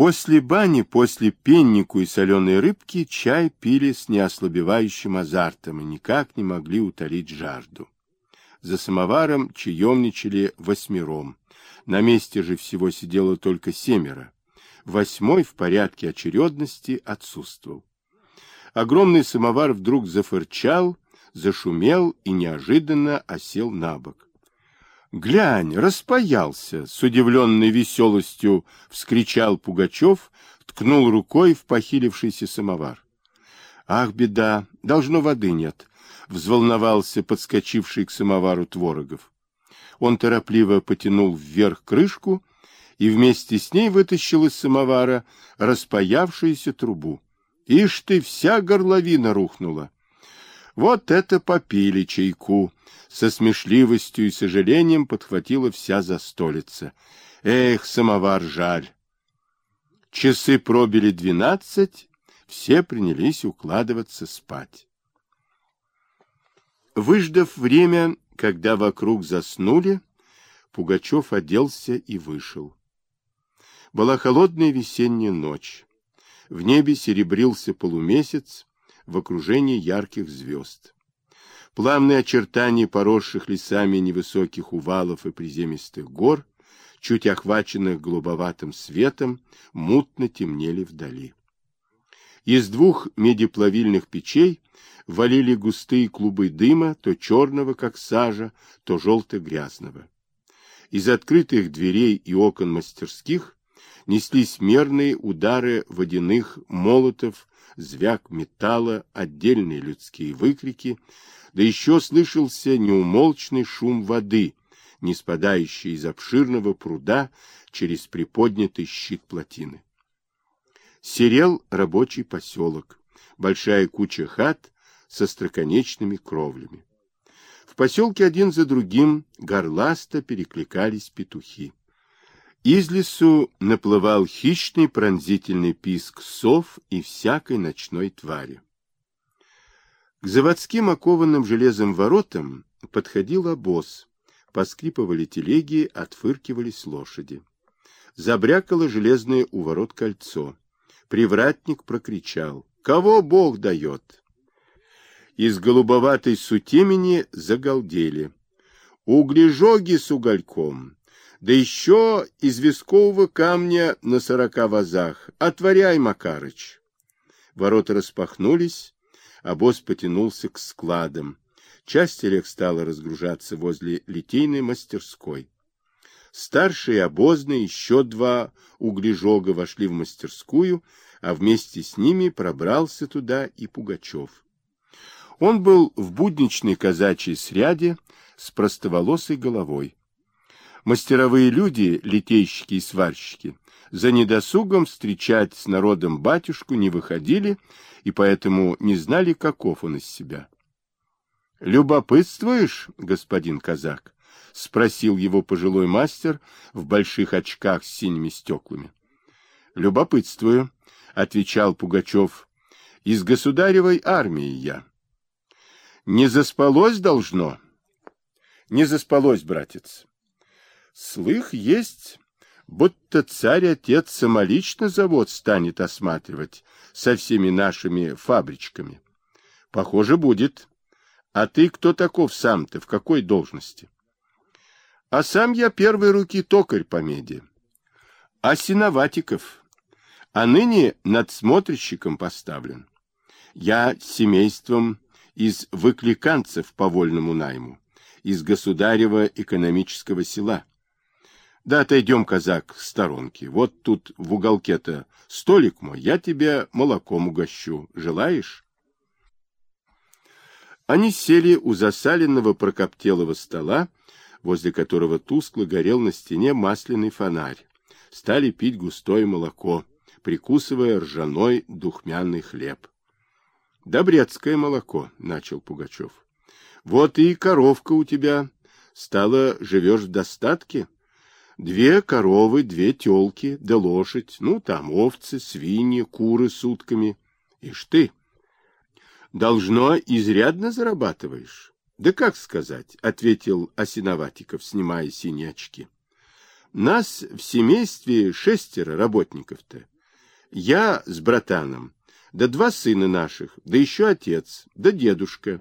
После бани, после пеннику и соленой рыбки чай пили с неослабевающим азартом и никак не могли утолить жажду. За самоваром чаемничали восьмером. На месте же всего сидело только семеро. Восьмой в порядке очередности отсутствовал. Огромный самовар вдруг зафырчал, зашумел и неожиданно осел на бок. Глянь, распаялся, с удивленной веселостью вскричал Пугачев, ткнул рукой в похилившийся самовар. Ах, беда, должно воды нет, взволновался подскочивший к самовару Творогов. Он торопливо потянул вверх крышку и вместе с ней вытащил из самовара распаявшуюся трубу. Ишь ты, вся горловина рухнула. Вот это попили чайку, со смешливостью и сожалением подхватила вся застолица. Эх, самовар жаль. Часы пробили двенадцать, все принялись укладываться спать. Выждав время, когда вокруг заснули, Пугачев оделся и вышел. Была холодная весенняя ночь. В небе серебрился полумесяц в окружении ярких звезд. Плавные очертания поросших лесами невысоких увалов и приземистых гор, чуть охваченных голубоватым светом, мутно темнели вдали. Из двух медиплавильных печей валили густые клубы дыма, то черного, как сажа, то желто-грязного. Из открытых дверей и окон мастерских неслись мерные удары водяных молотов, звяк металла, отдельные людские выкрики, да еще слышался неумолчный шум воды, не спадающий из обширного пруда через приподнятый щит плотины. Серел рабочий поселок, большая куча хат со строконечными кровлями. В поселке один за другим горласто перекликались петухи. Из лесу наплывал хищный пронзительный писк сов и всякой ночной твари. К заводским окованным железом воротам подходил обоз. Поскрипывали телеги, отфыркивались лошади. Забрякало железное у ворот кольцо. Привратник прокричал. «Кого Бог дает?» Из голубоватой сутемени загалдели. «Углежоги с угольком!» Да еще из вискового камня на сорока вазах. Отворяй, Макарыч. Ворота распахнулись, обоз потянулся к складам. Часть телег стала разгружаться возле литейной мастерской. Старшие обозные, еще два углежога вошли в мастерскую, а вместе с ними пробрался туда и Пугачев. Он был в будничной казачьей сряде с простоволосой головой. Мастеровые люди, литейщики и сварщики, за недосугом встречать с народом батюшку не выходили и поэтому не знали, каков он из себя. — Любопытствуешь, господин казак? — спросил его пожилой мастер в больших очках с синими стеклами. — Любопытствую, — отвечал Пугачев. — Из государевой армии я. — Не заспалось должно? — Не заспалось, братец. Слых есть, будто царь-отец самолично завод станет осматривать со всеми нашими фабричками. Похоже, будет. А ты кто таков сам-то, в какой должности? А сам я первой руки токарь по меди. А Синоватиков. А ныне надсмотрщиком поставлен. Я семейством из выкликанцев по вольному найму, из государева экономического села. Да отойдем, казак, в сторонке. Вот тут в уголке-то столик мой, я тебе молоком угощу. Желаешь? Они сели у засаленного прокоптелого стола, возле которого тускло горел на стене масляный фонарь. Стали пить густое молоко, прикусывая ржаной духмяный хлеб. — Добрецкое молоко, — начал Пугачев. — Вот и коровка у тебя. Стало, живешь в достатке? — Две коровы, две телки, да лошадь, ну, там овцы, свиньи, куры с утками. Ишь ты, должно, изрядно зарабатываешь. Да как сказать, — ответил Осиноватиков, снимая синие очки. Нас в семействе шестеро работников-то. Я с братаном, да два сына наших, да еще отец, да дедушка.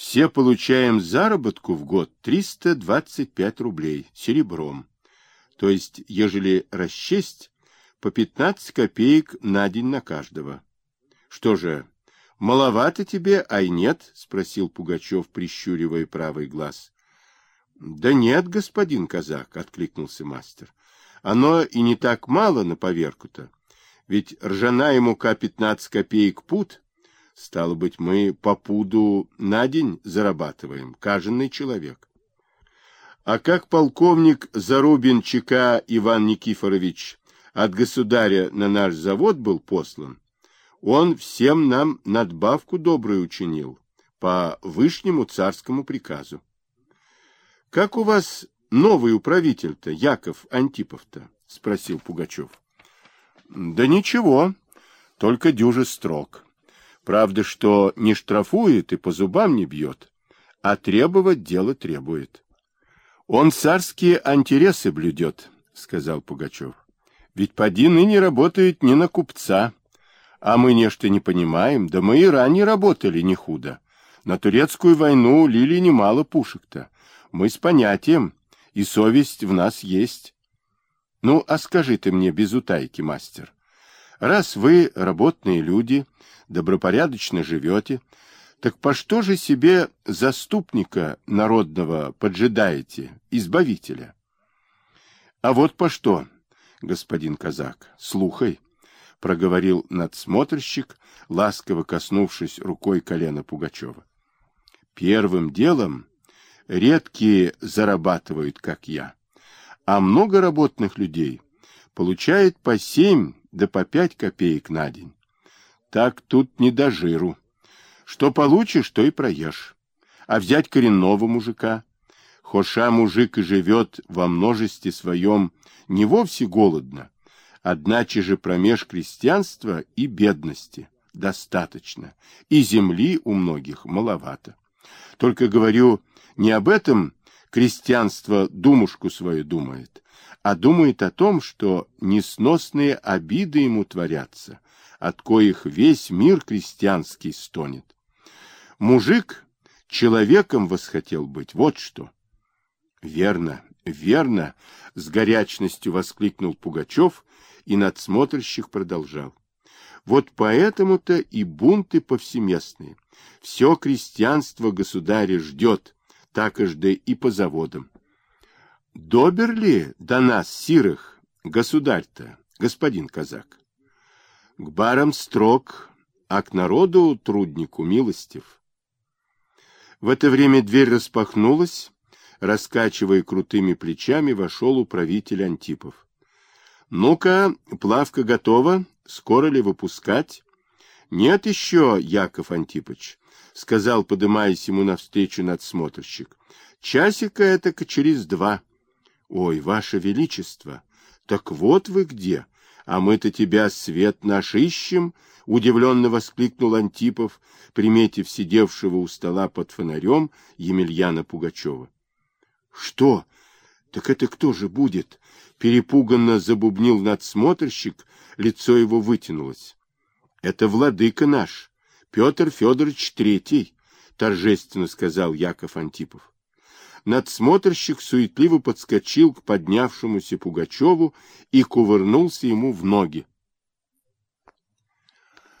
Все получаем заработку в год 325 рублей серебром. То есть, ежели расчесть, по 15 копеек на день на каждого. Что же, маловато тебе, ай нет? — спросил Пугачев, прищуривая правый глаз. — Да нет, господин казак, — откликнулся мастер. — Оно и не так мало на поверку-то. Ведь ржаная мука 15 копеек пуд, стало быть, мы по пуду на день зарабатываем, каждый человек. А как полковник Зарубин ЧК Иван Никифорович от государя на наш завод был послан, он всем нам надбавку добрую учинил по вышнему царскому приказу. — Как у вас новый управитель-то, Яков Антипов-то? — спросил Пугачев. Да ничего, только дюже строг. Правда, что не штрафует и по зубам не бьет, а требовать дело требует. Он царские интересы блюдет, сказал Пугачев. Ведь поди ныне работает не на купца, а мы нечто не понимаем, да мы и ранее работали не худо. На турецкую войну лили немало пушек-то. Мы с понятием, и совесть в нас есть. Ну, а скажи ты мне без утайки, мастер, раз вы работные люди, добропорядочно живете, так по что же себе заступника народного поджидаете, избавителя? А вот по что, господин казак, слухай, проговорил надсмотрщик, ласково коснувшись рукой колена Пугачева. Первым делом редкие зарабатывают, как я а много работных людей получает по семь да по пять копеек на день. Так тут не до жиру. Что получишь, то и проешь. А взять коренного мужика, хоша мужик и живет во множестве своем не вовсе голодно, одначе же промеж крестьянства и бедности достаточно, и земли у многих маловато. Только говорю не об этом крестьянство думушку свою думает, а думает о том, что несносные обиды ему творятся, от коих весь мир крестьянский стонет. Мужик человеком восхотел быть, вот что. Верно, верно, с горячностью воскликнул Пугачев, и надсмотрщик продолжал. Вот поэтому-то и бунты повсеместные. Все крестьянство государя ждет, так такожды и по заводам. Добер ли до нас, сирых, государь-то, господин казак? К барам строг, а к народу труднику милостив. В это время дверь распахнулась, раскачивая крутыми плечами, вошел управитель Антипов. — Ну-ка, плавка готова, скоро ли выпускать? — Нет еще, Яков Антипыч, — сказал, подымаясь ему навстречу надсмотрщик. — Часика это через два. — Ой, ваше величество, так вот вы где, а мы-то тебя, свет наш, ищем, — удивленно воскликнул Антипов, приметив сидевшего у стола под фонарем Емельяна Пугачева. — Что? Так это кто же будет? — перепуганно забубнил надсмотрщик, лицо его вытянулось. — Это владыка наш, Петр Федорович Третий, торжественно сказал Яков Антипов. Надсмотрщик суетливо подскочил к поднявшемуся Пугачеву и кувырнулся ему в ноги.